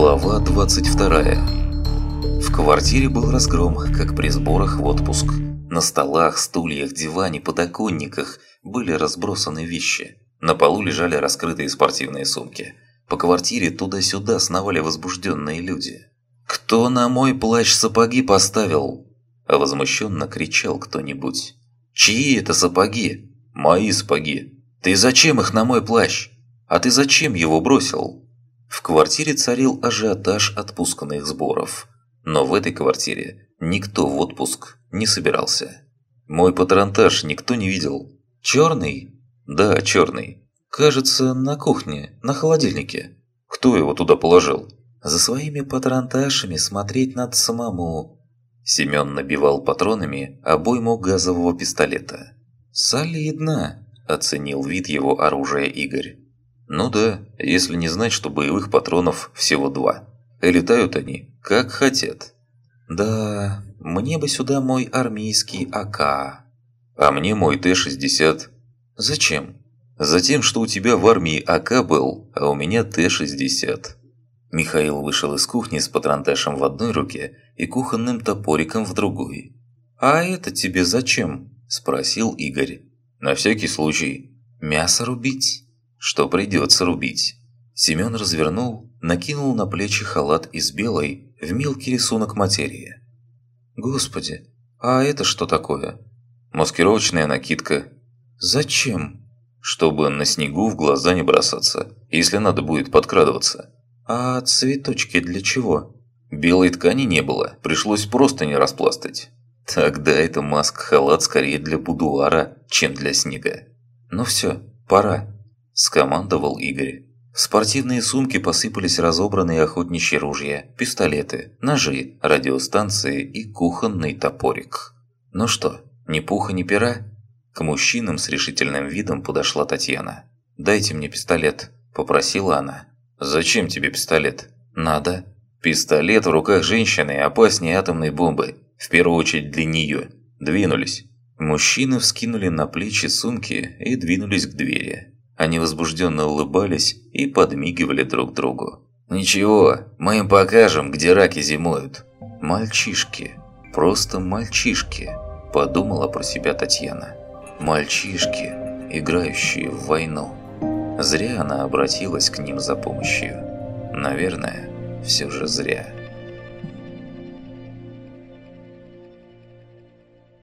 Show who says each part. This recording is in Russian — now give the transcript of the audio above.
Speaker 1: Глава 22 В квартире был разгром, как при сборах в отпуск. На столах, стульях, диване, подоконниках были разбросаны вещи. На полу лежали раскрытые спортивные сумки. По квартире туда-сюда сновали возбужденные люди. «Кто на мой плащ сапоги поставил?» А возмущенно кричал кто-нибудь. «Чьи это сапоги?» «Мои сапоги». «Ты зачем их на мой плащ?» «А ты зачем его бросил?» В квартире царил ажиотаж отпусканных сборов. Но в этой квартире никто в отпуск не собирался. Мой патронтаж никто не видел. Черный? Да, черный. Кажется, на кухне, на холодильнике. Кто его туда положил? За своими патронташами смотреть надо самому. Семен набивал патронами обойму газового пистолета. «Солидно», – оценил вид его оружия Игорь. Ну да, если не знать, что боевых патронов всего два. И летают они, как хотят. Да, мне бы сюда мой армейский АК. А мне мой Т-60. Зачем? Затем, что у тебя в армии АК был, а у меня Т-60. Михаил вышел из кухни с патронташем в одной руке и кухонным топориком в другой. «А это тебе зачем?» – спросил Игорь. «На всякий случай. Мясо рубить?» Что придется рубить. Семен развернул, накинул на плечи халат из белой в мелкий рисунок материи. «Господи, а это что такое?» «Маскировочная накидка». «Зачем?» «Чтобы на снегу в глаза не бросаться, если надо будет подкрадываться». «А цветочки для чего?» «Белой ткани не было, пришлось просто не распластать». «Тогда это маск-халат скорее для будуара, чем для снега». «Ну все, пора» скомандовал Игорь. В спортивные сумки посыпались разобранные охотничьи ружья, пистолеты, ножи, радиостанции и кухонный топорик. Ну что, ни пуха, ни пера? К мужчинам с решительным видом подошла Татьяна. «Дайте мне пистолет», – попросила она. «Зачем тебе пистолет?» «Надо». «Пистолет в руках женщины опаснее атомной бомбы. В первую очередь для нее. Двинулись». Мужчины вскинули на плечи сумки и двинулись к двери. Они возбужденно улыбались и подмигивали друг другу. «Ничего, мы им покажем, где раки зимуют». «Мальчишки, просто мальчишки», – подумала про себя Татьяна. «Мальчишки, играющие в войну». Зря она обратилась к ним за помощью. Наверное, все же зря.